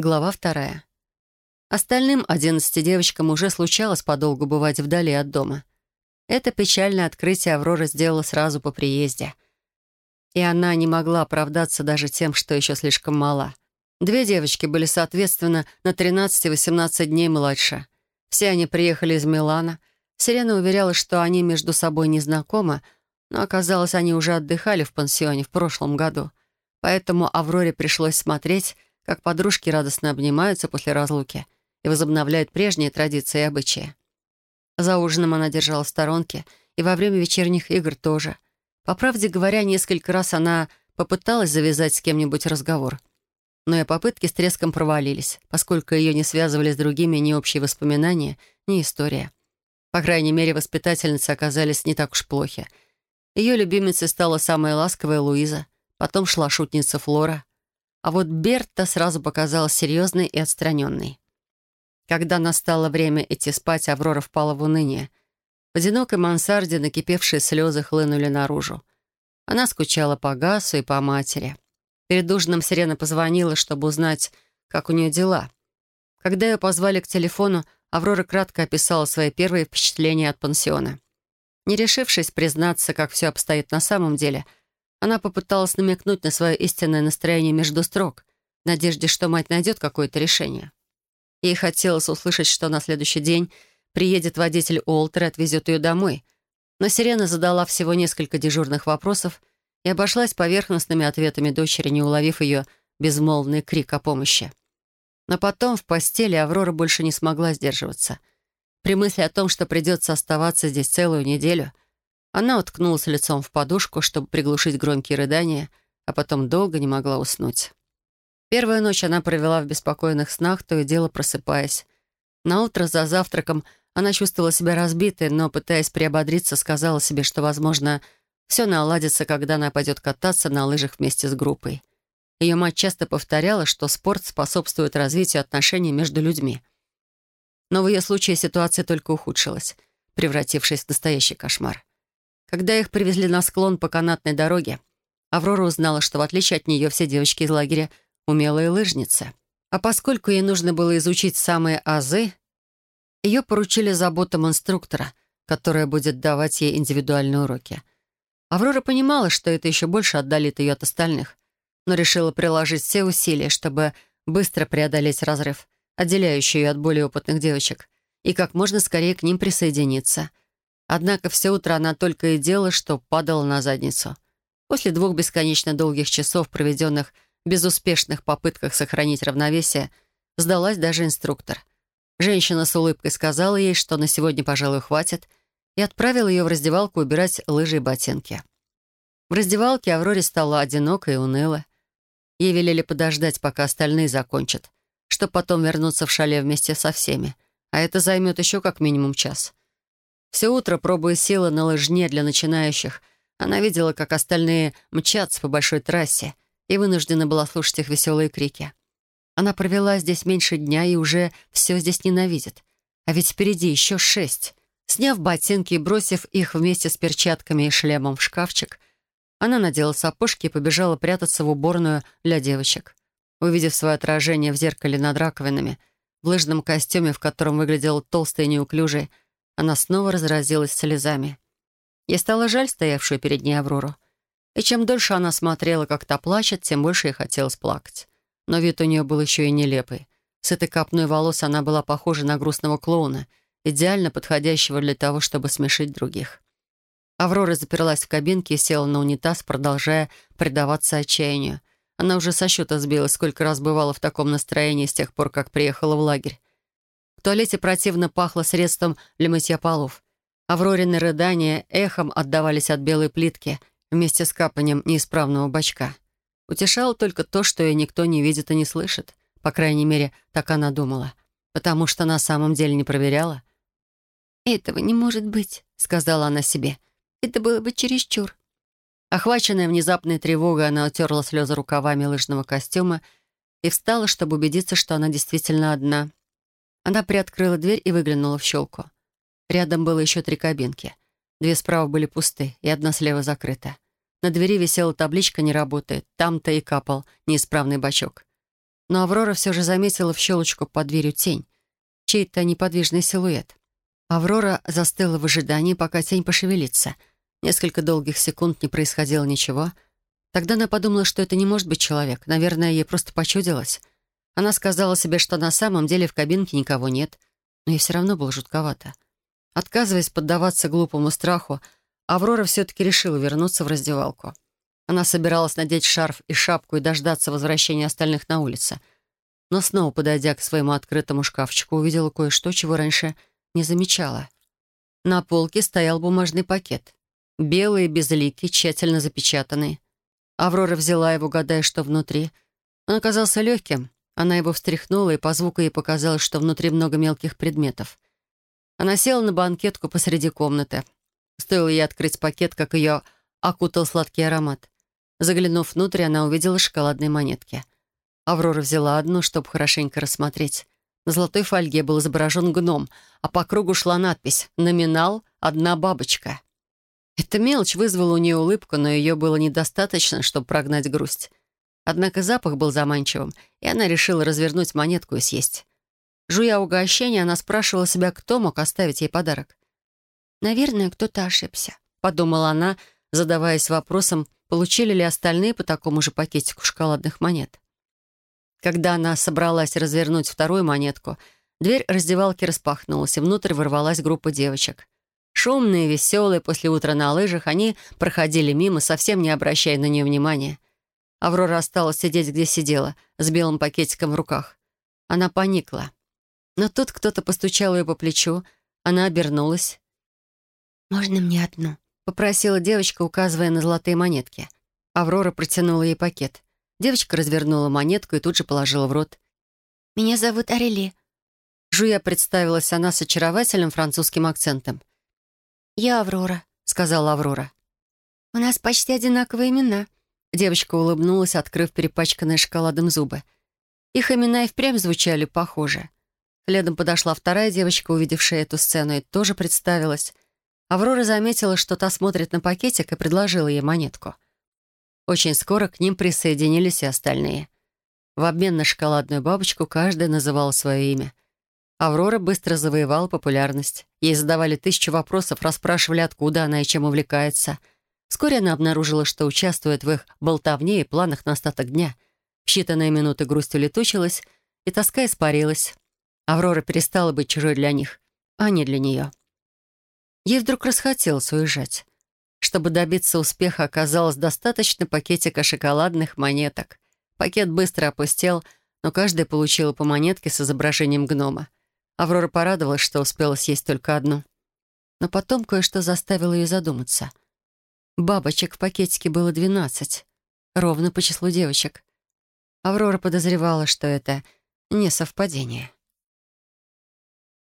Глава вторая. Остальным одиннадцати девочкам уже случалось подолгу бывать вдали от дома. Это печальное открытие Аврора сделала сразу по приезде. И она не могла оправдаться даже тем, что еще слишком мала. Две девочки были, соответственно, на 13 и 18 дней младше. Все они приехали из Милана. Сирена уверяла, что они между собой не знакомы, но оказалось, они уже отдыхали в пансионе в прошлом году. Поэтому Авроре пришлось смотреть, как подружки радостно обнимаются после разлуки и возобновляют прежние традиции и обычаи. За ужином она держала в сторонке, и во время вечерних игр тоже. По правде говоря, несколько раз она попыталась завязать с кем-нибудь разговор. Но и попытки с треском провалились, поскольку ее не связывали с другими ни общие воспоминания, ни история. По крайней мере, воспитательницы оказались не так уж плохи. Ее любимицей стала самая ласковая Луиза, потом шла шутница Флора, а вот Берта сразу показалась серьезной и отстраненной. Когда настало время идти спать, Аврора впала в уныние. В одинокой мансарде накипевшие слезы хлынули наружу. Она скучала по Гасу и по матери. Перед ужином Сирена позвонила, чтобы узнать, как у нее дела. Когда ее позвали к телефону, Аврора кратко описала свои первые впечатления от пансиона. Не решившись признаться, как все обстоит на самом деле — она попыталась намекнуть на свое истинное настроение между строк, в надежде, что мать найдет какое-то решение. Ей хотелось услышать, что на следующий день приедет водитель Уолтер и отвезет ее домой. Но Сирена задала всего несколько дежурных вопросов и обошлась поверхностными ответами дочери, не уловив ее безмолвный крик о помощи. Но потом в постели Аврора больше не смогла сдерживаться. При мысли о том, что придется оставаться здесь целую неделю — она уткнулась лицом в подушку, чтобы приглушить громкие рыдания, а потом долго не могла уснуть. Первую ночь она провела в беспокойных снах, то и дело просыпаясь. Наутро за завтраком она чувствовала себя разбитой, но, пытаясь приободриться, сказала себе, что, возможно, все наладится, когда она пойдет кататься на лыжах вместе с группой. Ее мать часто повторяла, что спорт способствует развитию отношений между людьми. Но в ее случае ситуация только ухудшилась, превратившись в настоящий кошмар. Когда их привезли на склон по канатной дороге, Аврора узнала, что в отличие от нее все девочки из лагеря умелые лыжницы. А поскольку ей нужно было изучить самые азы, ее поручили заботам инструктора, которая будет давать ей индивидуальные уроки. Аврора понимала, что это еще больше отдалит ее от остальных, но решила приложить все усилия, чтобы быстро преодолеть разрыв, отделяющий ее от более опытных девочек, и как можно скорее к ним присоединиться — Однако все утро она только и делала, что падала на задницу. После двух бесконечно долгих часов, проведенных в безуспешных попытках сохранить равновесие, сдалась даже инструктор. Женщина с улыбкой сказала ей, что на сегодня, пожалуй, хватит, и отправила ее в раздевалку убирать лыжи и ботинки. В раздевалке Авроре стало одиноко и уныло. Ей велели подождать, пока остальные закончат, чтобы потом вернуться в шале вместе со всеми, а это займет еще как минимум час. Все утро, пробуя силы на лыжне для начинающих, она видела, как остальные мчатся по большой трассе, и вынуждена была слушать их веселые крики. Она провела здесь меньше дня и уже все здесь ненавидит. А ведь впереди еще шесть. Сняв ботинки и бросив их вместе с перчатками и шлемом в шкафчик, она надела сапожки и побежала прятаться в уборную для девочек. Увидев свое отражение в зеркале над раковинами, в лыжном костюме, в котором выглядела толстой и неуклюжей, она снова разразилась слезами. Ей стало жаль стоявшую перед ней Аврору. И чем дольше она смотрела, как та плачет, тем больше ей хотелось плакать. Но вид у нее был еще и нелепый. С этой копной волос она была похожа на грустного клоуна, идеально подходящего для того, чтобы смешить других. Аврора заперлась в кабинке и села на унитаз, продолжая предаваться отчаянию. Она уже со счета сбилась, сколько раз бывала в таком настроении с тех пор, как приехала в лагерь. В туалете противно пахло средством для мытья полов. Аврорины рыдания эхом отдавались от белой плитки вместе с капанием неисправного бачка. Утешало только то, что ее никто не видит и не слышит. По крайней мере, так она думала. Потому что на самом деле не проверяла. «Этого не может быть», — сказала она себе. «Это было бы чересчур». Охваченная внезапной тревогой, она утерла слезы рукавами лыжного костюма и встала, чтобы убедиться, что она действительно одна. Она приоткрыла дверь и выглянула в щелку. Рядом было еще три кабинки. Две справа были пусты, и одна слева закрыта. На двери висела табличка «Не работает». Там-то и капал неисправный бачок. но Аврора все же заметила в щелочку под дверью тень, чей-то неподвижный силуэт. Аврора застыла в ожидании, пока тень пошевелится. Несколько долгих секунд не происходило ничего. Тогда она подумала, что это не может быть человек. Наверное, ей просто почудилось. Она сказала себе, что на самом деле в кабинке никого нет, но ей все равно было жутковато. Отказываясь поддаваться глупому страху, Аврора все-таки решила вернуться в раздевалку. Она собиралась надеть шарф и шапку и дождаться возвращения остальных на улице. Но снова, подойдя к своему открытому шкафчику, увидела кое-что, чего раньше не замечала. На полке стоял бумажный пакет. Белый, безликий, тщательно запечатанный. Аврора взяла его, гадая, что внутри. Он оказался легким. Она его встряхнула, и по звуку ей показалось, что внутри много мелких предметов. Она села на банкетку посреди комнаты. Стоило ей открыть пакет, как ее окутал сладкий аромат. Заглянув внутрь, она увидела шоколадные монетки. Аврора взяла одну, чтобы хорошенько рассмотреть. На золотой фольге был изображен гном, а по кругу шла надпись «Номинал — одна бабочка». Эта мелочь вызвала у нее улыбку, но ее было недостаточно, чтобы прогнать грусть. Однако запах был заманчивым, и она решила развернуть монетку и съесть. Жуя угощение, она спрашивала себя, кто мог оставить ей подарок. «Наверное, кто-то ошибся», — подумала она, задаваясь вопросом, получили ли остальные по такому же пакетику шоколадных монет. Когда она собралась развернуть вторую монетку, дверь раздевалки распахнулась, и внутрь ворвалась группа девочек. Шумные, веселые, после утра на лыжах, они проходили мимо, совсем не обращая на нее внимания. Аврора осталась сидеть, где сидела, с белым пакетиком в руках. Она поникла. Но тут кто-то постучал ее по плечу, она обернулась. «Можно мне одну?» Попросила девочка, указывая на золотые монетки. Аврора протянула ей пакет. Девочка развернула монетку и тут же положила в рот. «Меня зовут Арели». Жуя представилась она с очаровательным французским акцентом. «Я Аврора», — сказала Аврора. «У нас почти одинаковые имена». Девочка улыбнулась, открыв перепачканные шоколадом зубы. Их имена и впрямь звучали похоже. Следом подошла вторая девочка, увидевшая эту сцену, и тоже представилась — Аврора заметила, что та смотрит на пакетик и предложила ей монетку. Очень скоро к ним присоединились и остальные. В обмен на шоколадную бабочку каждая называла свое имя. Аврора быстро завоевала популярность. Ей задавали тысячу вопросов, расспрашивали, откуда она и чем увлекается. Вскоре она обнаружила, что участвует в их болтовне и планах на остаток дня. В считанные минуты грусть улетучилась, и тоска испарилась. Аврора перестала быть чужой для них, а не для нее. Ей вдруг расхотелось уезжать. Чтобы добиться успеха, оказалось достаточно пакетика шоколадных монеток. Пакет быстро опустел, но каждая получила по монетке с изображением гнома. Аврора порадовалась, что успела съесть только одну. Но потом кое-что заставило ее задуматься. Бабочек в пакетике было двенадцать, ровно по числу девочек. Аврора подозревала, что это не совпадение.